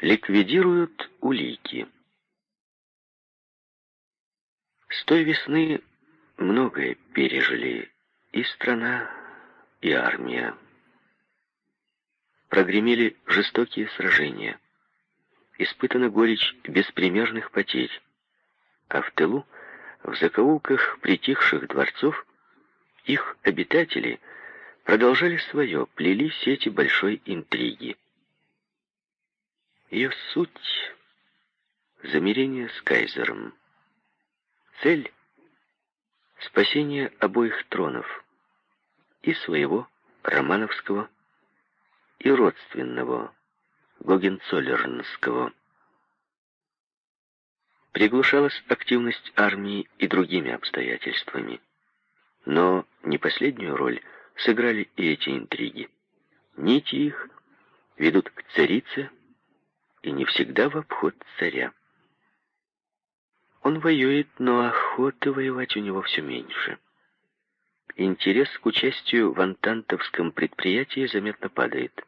Ликвидируют улики. С той весны многое пережили и страна, и армия. Прогремели жестокие сражения. Испытана горечь беспримерных потерь. А в тылу, в закоулках притихших дворцов, их обитатели продолжали свое, плели сети большой интриги. Ее суть — замирение с кайзером. Цель — спасение обоих тронов, и своего, романовского, и родственного, Гогенцоллернского. Приглушалась активность армии и другими обстоятельствами. Но не последнюю роль сыграли и эти интриги. Нити их ведут к царице и не всегда в обход царя. Он воюет, но охоты воевать у него все меньше. Интерес к участию в антантовском предприятии заметно падает.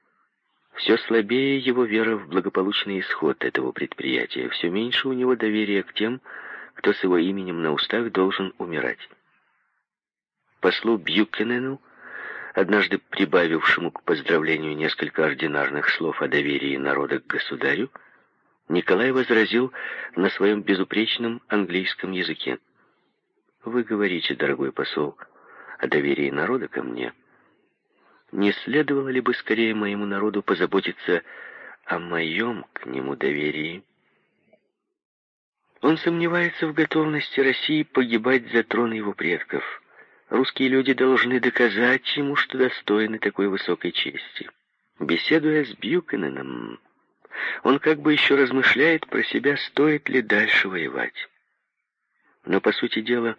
Все слабее его вера в благополучный исход этого предприятия, все меньше у него доверия к тем, кто с его именем на устах должен умирать. Послу Бьюкенену однажды прибавившему к поздравлению несколько ординарных слов о доверии народа к государю, Николай возразил на своем безупречном английском языке. «Вы говорите, дорогой посол, о доверии народа ко мне. Не следовало ли бы скорее моему народу позаботиться о моем к нему доверии?» Он сомневается в готовности России погибать за трон его предков – Русские люди должны доказать ему, что достойны такой высокой чести. Беседуя с Бьюкененом, он как бы еще размышляет про себя, стоит ли дальше воевать. Но, по сути дела,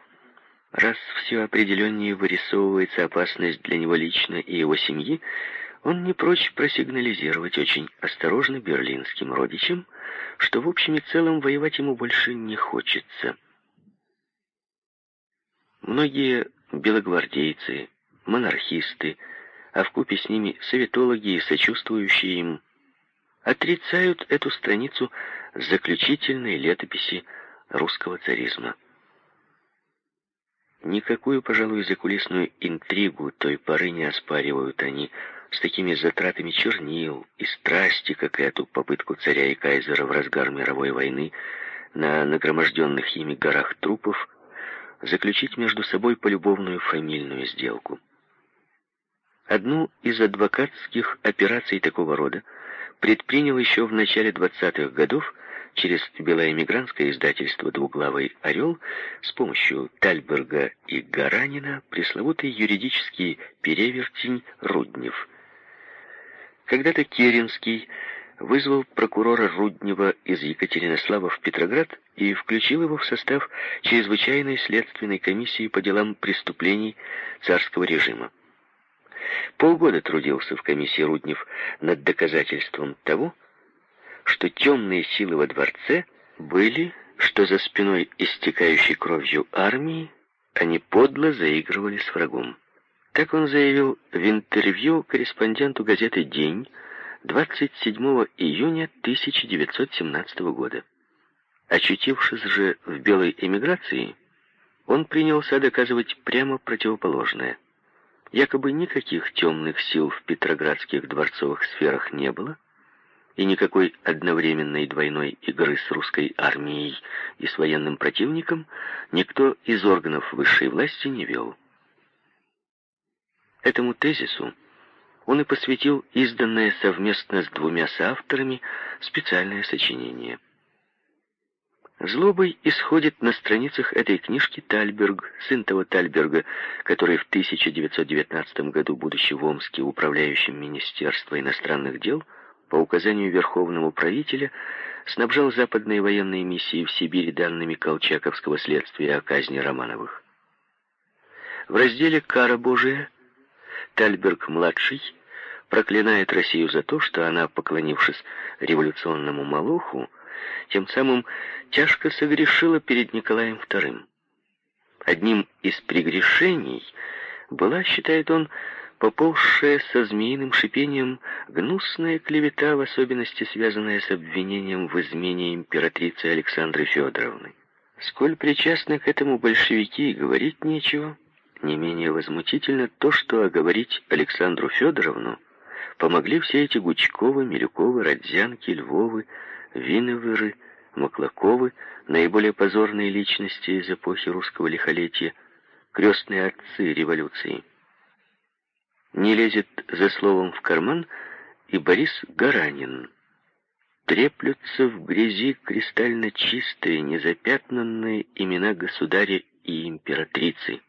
раз все определеннее вырисовывается опасность для него лично и его семьи, он не прочь просигнализировать очень осторожно берлинским родичам, что в общем и целом воевать ему больше не хочется. Многие белогвардейцы, монархисты, а вкупе с ними советологи и сочувствующие им, отрицают эту страницу заключительной летописи русского царизма. Никакую, пожалуй, закулисную интригу той поры не оспаривают они с такими затратами чернил и страсти, как эту попытку царя и кайзера в разгар мировой войны на нагроможденных ими горах трупов заключить между собой полюбовную фамильную сделку. Одну из адвокатских операций такого рода предпринял еще в начале 20-х годов через белоэмигрантское издательство «Двуглавый орел» с помощью Тальберга и Гаранина пресловутый юридический перевертень Руднев. Когда-то Керенский вызвал прокурора Руднева из Екатеринослава в Петроград и включил его в состав чрезвычайной следственной комиссии по делам преступлений царского режима. Полгода трудился в комиссии Руднев над доказательством того, что темные силы во дворце были, что за спиной истекающей кровью армии они подло заигрывали с врагом. Так он заявил в интервью корреспонденту газеты «День», 27 июня 1917 года. Очутившись же в белой эмиграции, он принялся доказывать прямо противоположное. Якобы никаких темных сил в петроградских дворцовых сферах не было, и никакой одновременной двойной игры с русской армией и с военным противником никто из органов высшей власти не вел. Этому тезису он и посвятил изданное совместно с двумя соавторами специальное сочинение. Злобой исходит на страницах этой книжки Тальберг, сын того Тальберга, который в 1919 году, будучи в Омске управляющим Министерства иностранных дел, по указанию верховного правителя, снабжал западные военные миссии в Сибири данными Колчаковского следствия о казни Романовых. В разделе «Кара Божия» Тальберг-младший проклинает Россию за то, что она, поклонившись революционному Малуху, тем самым тяжко согрешила перед Николаем II. Одним из прегрешений была, считает он, поползшая со змеиным шипением гнусная клевета, в особенности связанная с обвинением в измене императрицы Александры Федоровны. Сколь причастны к этому большевики, говорить нечего. Не менее возмутительно то, что оговорить Александру Федоровну помогли все эти Гучковы, Милюковы, Родзянки, Львовы, Виновыры, Маклаковы, наиболее позорные личности из эпохи русского лихолетия, крестные отцы революции. Не лезет за словом в карман и Борис Гаранин. Треплются в грязи кристально чистые, незапятнанные имена государя и императрицы.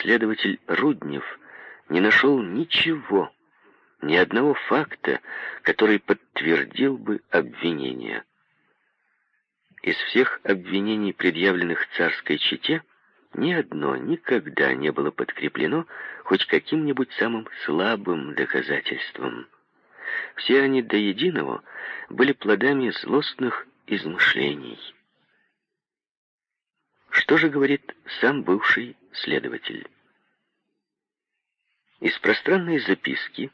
Следователь Руднев не нашел ничего, ни одного факта, который подтвердил бы обвинение. Из всех обвинений, предъявленных царской чете, ни одно никогда не было подкреплено хоть каким-нибудь самым слабым доказательством. Все они до единого были плодами злостных измышлений. Что же говорит сам бывший следователь? Из пространной записки,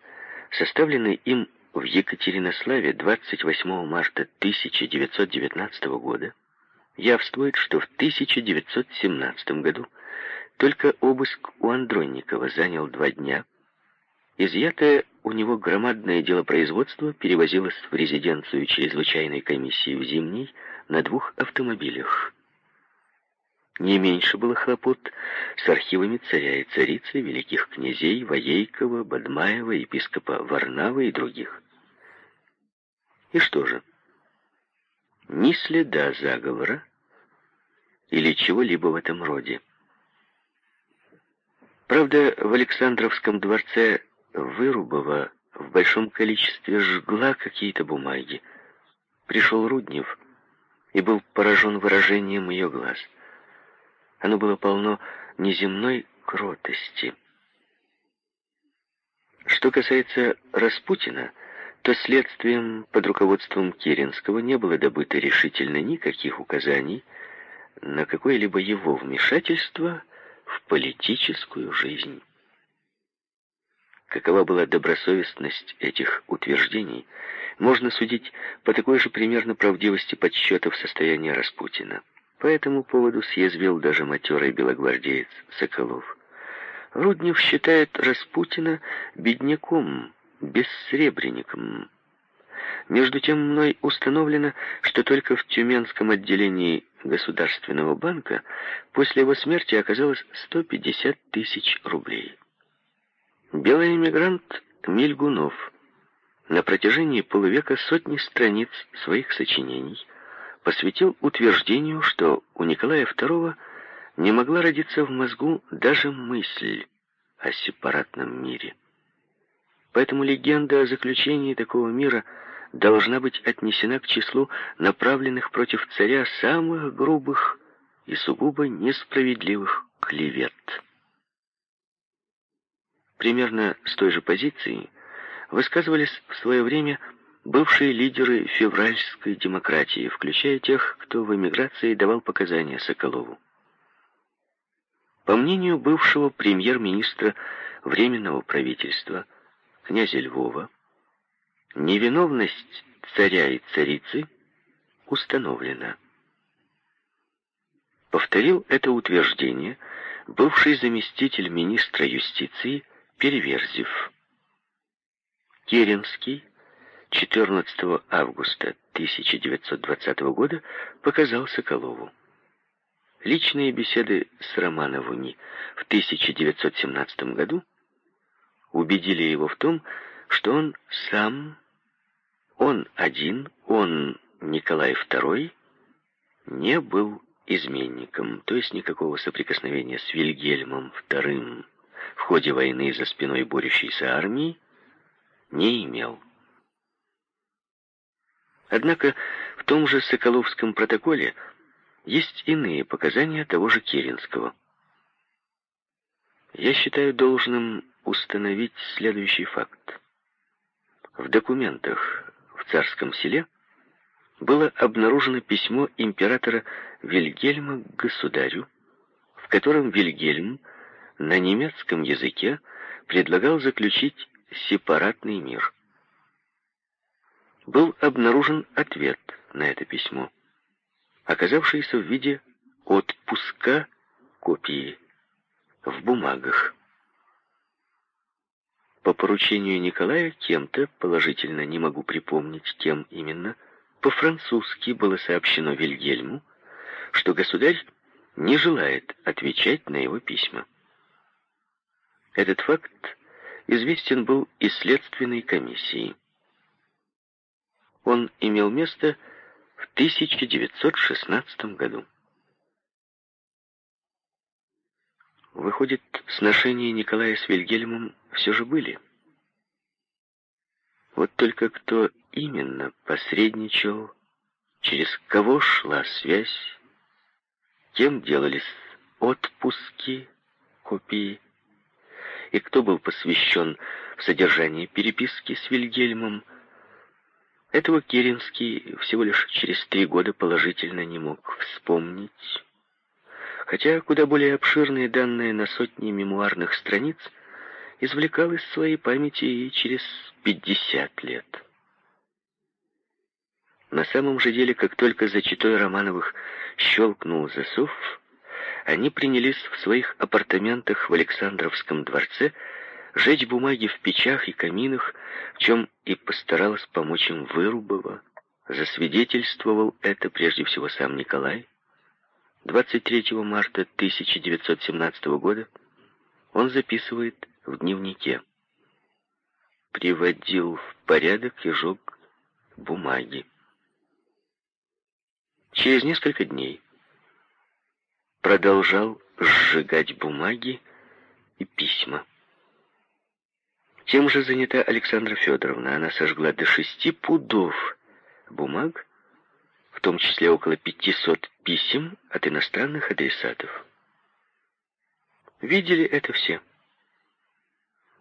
составленной им в Екатеринославе 28 марта 1919 года, явствует, что в 1917 году только обыск у Андронникова занял два дня. Изъятое у него громадное дело производства перевозилось в резиденцию чрезвычайной комиссии в Зимний на двух автомобилях. Не меньше было хлопот с архивами царя и царицы, великих князей Воейкова, Бадмаева, епископа Варнава и других. И что же? Ни следа заговора или чего-либо в этом роде. Правда, в Александровском дворце Вырубова в большом количестве жгла какие-то бумаги. Пришел Руднев и был поражен выражением ее глаз. Оно было полно неземной кротости. Что касается Распутина, то следствием под руководством Керенского не было добыто решительно никаких указаний на какое-либо его вмешательство в политическую жизнь. Какова была добросовестность этих утверждений, можно судить по такой же примерно правдивости подсчетов состояния Распутина. По этому поводу съязвил даже матерый белогвардеец Соколов. Руднев считает Распутина бедняком, бессребренником. Между тем мной установлено, что только в Тюменском отделении Государственного банка после его смерти оказалось 150 тысяч рублей. Белый эмигрант Мильгунов на протяжении полувека сотни страниц своих сочинений посвятил утверждению, что у Николая II не могла родиться в мозгу даже мысль о сепаратном мире. Поэтому легенда о заключении такого мира – должна быть отнесена к числу направленных против царя самых грубых и сугубо несправедливых клевет. Примерно с той же позиции высказывались в свое время бывшие лидеры февральской демократии, включая тех, кто в эмиграции давал показания Соколову. По мнению бывшего премьер-министра Временного правительства князя Львова, Невиновность царя и царицы установлена. Повторил это утверждение бывший заместитель министра юстиции Переверзев. Керенский 14 августа 1920 года показал Соколову. Личные беседы с Романовыми в 1917 году убедили его в том, что он сам, он один, он, Николай II, не был изменником, то есть никакого соприкосновения с Вильгельмом II в ходе войны за спиной борющейся армии не имел. Однако в том же Соколовском протоколе есть иные показания того же Керенского. Я считаю должным установить следующий факт. В документах в царском селе было обнаружено письмо императора Вильгельма к государю, в котором Вильгельм на немецком языке предлагал заключить сепаратный мир. Был обнаружен ответ на это письмо, оказавшийся в виде отпуска копии в бумагах. По поручению Николая кем-то, положительно не могу припомнить, кем именно, по-французски было сообщено Вильгельму, что государь не желает отвечать на его письма. Этот факт известен был и следственной комиссии. Он имел место в 1916 году. Выходит, сношения Николая с Вильгельмом все же были. Вот только кто именно посредничал, через кого шла связь, кем делались отпуски, копии, и кто был посвящен в содержание переписки с Вильгельмом, этого Керенский всего лишь через три года положительно не мог вспомнить, хотя куда более обширные данные на сотни мемуарных страниц извлекал из своей памяти и через 50 лет. На самом же деле, как только за читой Романовых щелкнул засов, они принялись в своих апартаментах в Александровском дворце жечь бумаги в печах и каминах, в чем и постаралась помочь им Вырубова. Засвидетельствовал это прежде всего сам Николай. 23 марта 1917 года он записывает в дневнике. Приводил в порядок и жег бумаги. Через несколько дней продолжал сжигать бумаги и письма. Тем же занята Александра Федоровна. Она сожгла до шести пудов бумаг, в том числе около 500 писем от иностранных адресатов. Видели это все.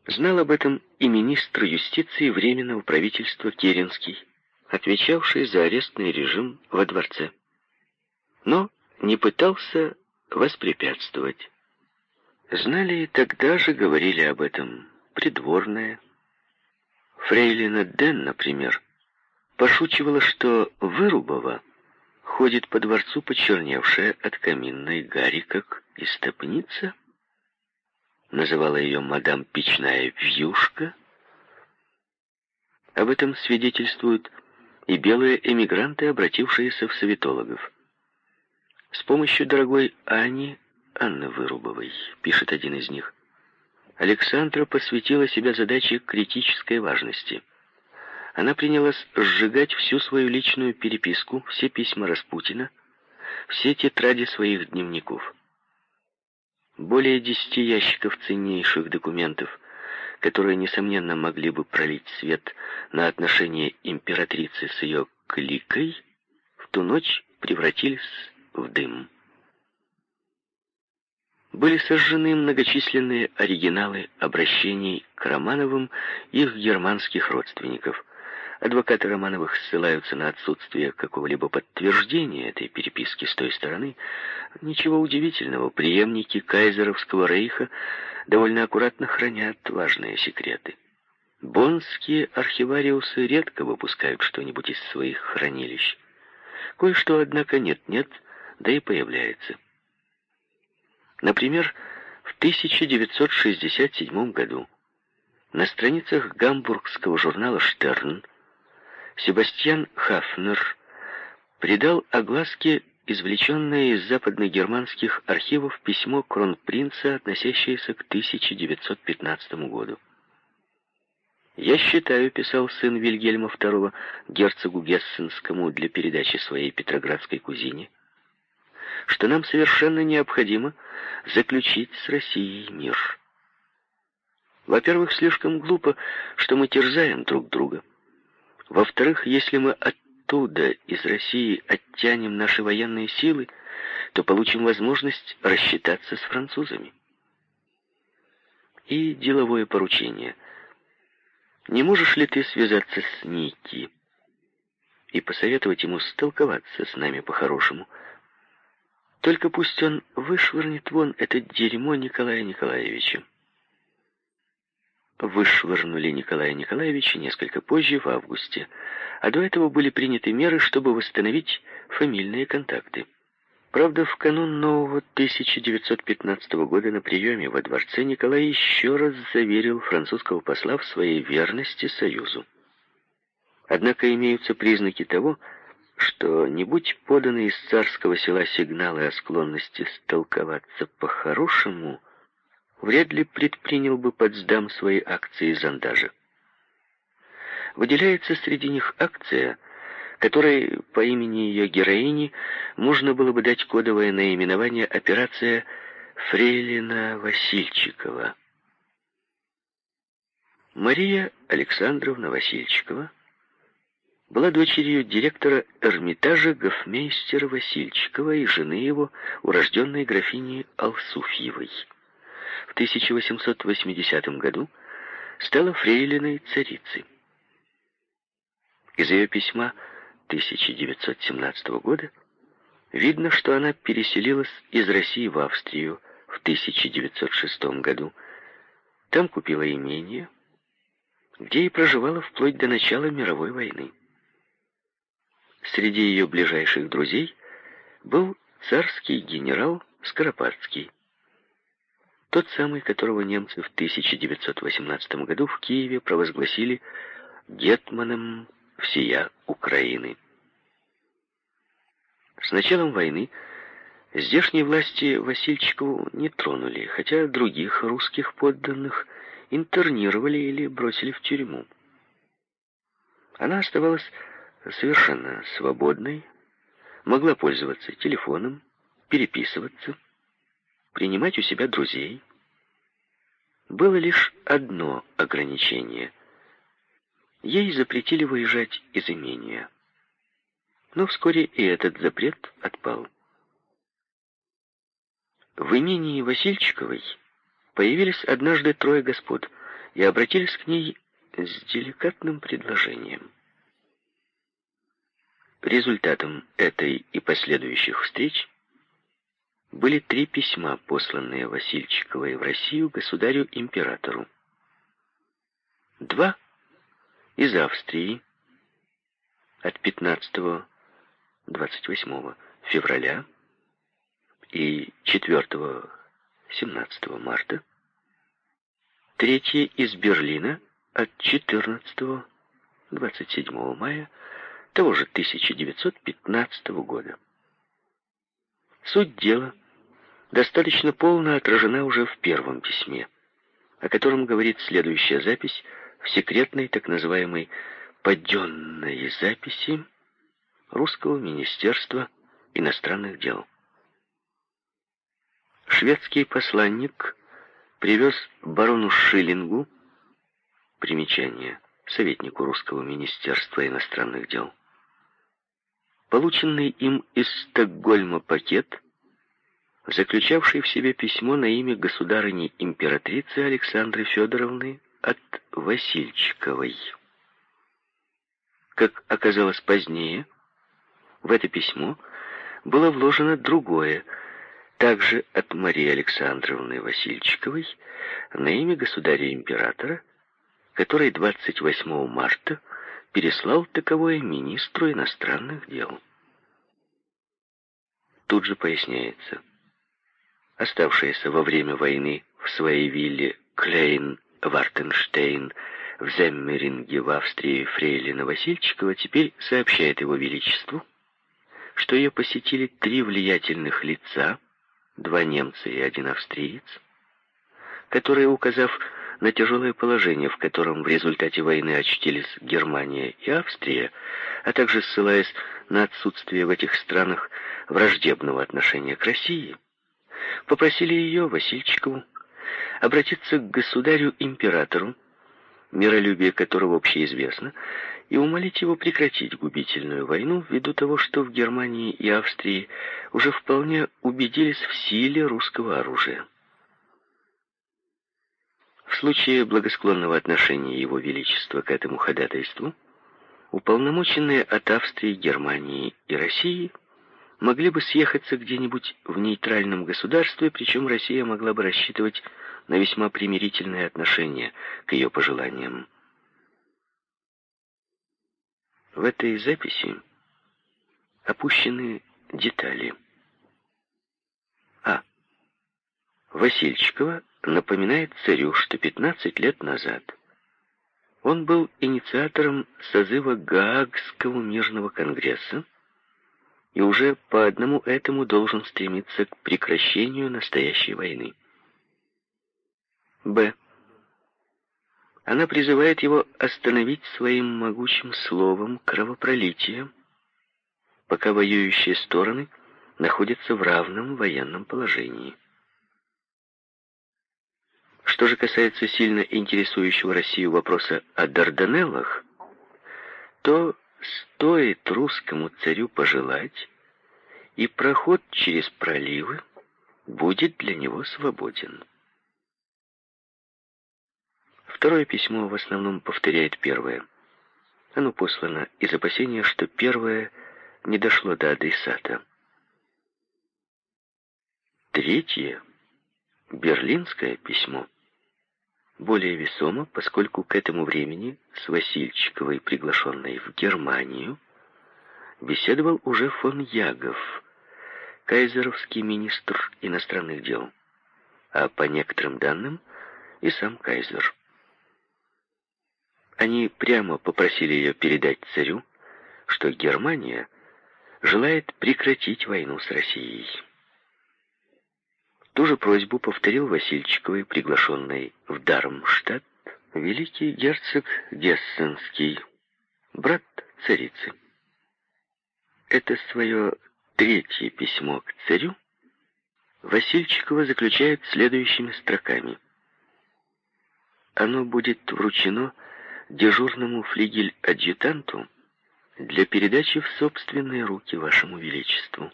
Знал об этом и министр юстиции Временного правительства Керенский, отвечавший за арестный режим во дворце. Но не пытался воспрепятствовать. Знали и тогда же говорили об этом придворная. Фрейлина Ден, например, пошучивала, что Вырубова ходит по дворцу почерневшая от каминной гари, как истопница. Называла ее мадам Печная Вьюшка. Об этом свидетельствуют и белые эмигранты, обратившиеся в советологов. С помощью дорогой Ани, Анны Вырубовой, пишет один из них, Александра посвятила себя задаче критической важности. Она принялась сжигать всю свою личную переписку, все письма Распутина, все тетради своих дневников. Более десяти ящиков ценнейших документов, которые, несомненно, могли бы пролить свет на отношения императрицы с ее кликой, в ту ночь превратились в дым были сожжены многочисленные оригиналы обращений к Романовым их германских родственников. Адвокаты Романовых ссылаются на отсутствие какого-либо подтверждения этой переписки с той стороны. Ничего удивительного, преемники кайзеровского рейха довольно аккуратно хранят важные секреты. Боннские архивариусы редко выпускают что-нибудь из своих хранилищ. Кое-что, однако, нет-нет, да и появляется. Например, в 1967 году на страницах гамбургского журнала «Штерн» Себастьян Хафнер придал огласке извлеченное из западногерманских архивов письмо кронпринца, относящееся к 1915 году. «Я считаю», — писал сын Вильгельма II герцогу Гессенскому для передачи своей петроградской кузине, что нам совершенно необходимо заключить с Россией мир. Во-первых, слишком глупо, что мы терзаем друг друга. Во-вторых, если мы оттуда, из России, оттянем наши военные силы, то получим возможность рассчитаться с французами. И деловое поручение. Не можешь ли ты связаться с Ники и посоветовать ему столковаться с нами по-хорошему, только пусть он вышвырнет вон это дерьмо Николая Николаевича. вышвырнули Николая Николаевича несколько позже, в августе, а до этого были приняты меры, чтобы восстановить фамильные контакты. Правда, в канун нового 1915 года на приеме во дворце Николай еще раз заверил французского посла в своей верности Союзу. Однако имеются признаки того, что не будь поданы из царского села сигналы о склонности столковаться по-хорошему, вряд ли предпринял бы Потсдам свои акции зондажа. Выделяется среди них акция, которой по имени ее героини можно было бы дать кодовое наименование «Операция Фрейлина-Васильчикова». Мария Александровна Васильчикова была дочерью директора Эрмитажа гофмейстера Васильчикова и жены его, урожденной графини Алсуфьевой. В 1880 году стала фрейлиной царицы. Из ее письма 1917 года видно, что она переселилась из России в Австрию в 1906 году. Там купила имение, где и проживала вплоть до начала мировой войны. Среди ее ближайших друзей был царский генерал Скоропадский, тот самый, которого немцы в 1918 году в Киеве провозгласили гетманом всея Украины. С началом войны здешние власти Васильчикову не тронули, хотя других русских подданных интернировали или бросили в тюрьму. Она оставалась совершенно свободной, могла пользоваться телефоном, переписываться, принимать у себя друзей. Было лишь одно ограничение. Ей запретили выезжать из имения. Но вскоре и этот запрет отпал. В имении Васильчиковой появились однажды трое господ и обратились к ней с деликатным предложением. Результатом этой и последующих встреч были три письма, посланные Васильчиковой в Россию государю-императору. Два из Австрии от 15-28 февраля и 4-17 марта, третье из Берлина от 14-27 мая того же 1915 года. Суть дела достаточно полно отражена уже в первом письме, о котором говорит следующая запись в секретной так называемой «подденной записи» Русского Министерства иностранных дел. Шведский посланник привез барону Шиллингу примечание советнику Русского Министерства иностранных дел полученный им из Стокгольма пакет, заключавший в себе письмо на имя государыни-императрицы Александры Федоровны от Васильчиковой. Как оказалось позднее, в это письмо было вложено другое, также от Марии Александровны Васильчиковой, на имя государя-императора, который 28 марта переслал таковое министру иностранных дел. Тут же поясняется. Оставшаяся во время войны в своей вилле Клейн-Вартенштейн в Земмеринге в Австрии Фрейлина Васильчикова теперь сообщает его величеству, что ее посетили три влиятельных лица, два немца и один австриец, которые, указав на тяжелое положение, в котором в результате войны очутились Германия и Австрия, а также ссылаясь на отсутствие в этих странах враждебного отношения к России, попросили ее, Васильчикову, обратиться к государю-императору, миролюбие которого общеизвестно, и умолить его прекратить губительную войну ввиду того, что в Германии и Австрии уже вполне убедились в силе русского оружия. В случае благосклонного отношения Его Величества к этому ходатайству, уполномоченные от Австрии, Германии и России могли бы съехаться где-нибудь в нейтральном государстве, причем Россия могла бы рассчитывать на весьма примирительное отношение к ее пожеланиям. В этой записи опущены детали. А. Васильчикова напоминает царю, что 15 лет назад он был инициатором созыва Гаагского мирного конгресса и уже по одному этому должен стремиться к прекращению настоящей войны. Б. Она призывает его остановить своим могучим словом кровопролитие, пока воюющие стороны находятся в равном военном положении. Что же касается сильно интересующего Россию вопроса о Дарданеллах, то стоит русскому царю пожелать, и проход через проливы будет для него свободен. Второе письмо в основном повторяет первое. Оно послано из опасения, что первое не дошло до адресата. Третье, берлинское письмо, более весомо, поскольку к этому времени с Васильчиковой, приглашенной в Германию, беседовал уже фон Ягов, кайзеровский министр иностранных дел, а по некоторым данным и сам кайзер. Они прямо попросили ее передать царю, что Германия желает прекратить войну с Россией. Ту же просьбу повторил Васильчиковой, приглашенный в Дармштадт, великий герцог Гессенский, брат царицы. Это свое третье письмо к царю Васильчикова заключает следующими строками. Оно будет вручено дежурному флигель-адъютанту для передачи в собственные руки вашему величеству.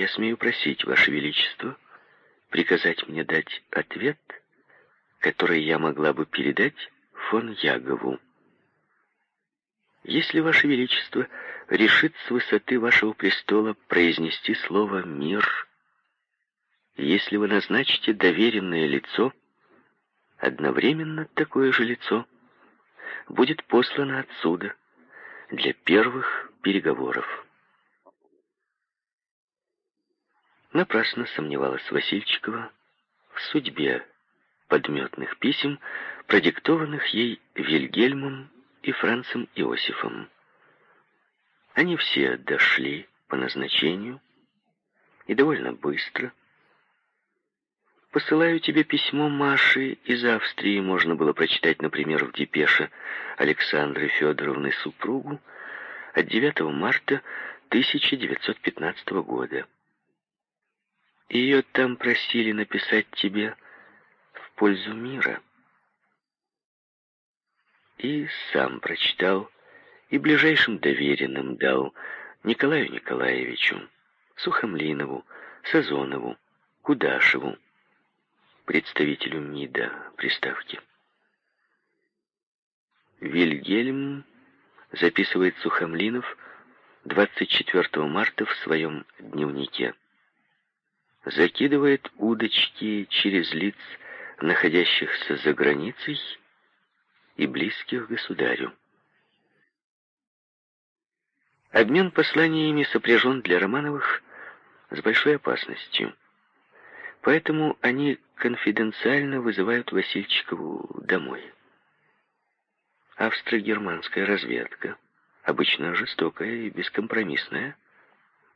Я смею просить, ваше величество, приказать мне дать ответ, который я могла бы передать фон Ягову. Если ваше величество решит с высоты вашего престола произнести слово «мир», если вы назначите доверенное лицо, одновременно такое же лицо будет послано отсюда для первых переговоров. Напрасно сомневалась Васильчикова в судьбе подметных писем, продиктованных ей Вильгельмом и Францем Иосифом. Они все дошли по назначению и довольно быстро, Посылаю тебе письмо Маши из Австрии, можно было прочитать, например, в депеше Александры Федоровны супругу от 9 марта 1915 года. Ее там просили написать тебе в пользу мира. И сам прочитал, и ближайшим доверенным дал Николаю Николаевичу, Сухомлинову, Сазонову, Кудашеву, представителю МИДа приставки. Вильгельм записывает Сухомлинов 24 марта в своем дневнике. Закидывает удочки через лиц, находящихся за границей и близких государю. Обмен посланиями сопряжен для Романовых с большой опасностью. Поэтому они конфиденциально вызывают Васильчикову домой. Австро-германская разведка, обычно жестокая и бескомпромиссная,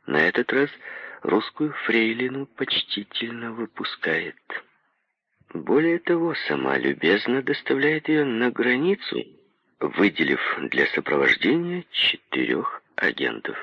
на этот раз русскую фрейлину почтительно выпускает. Более того, сама любезно доставляет ее на границу, выделив для сопровождения четырех агентов.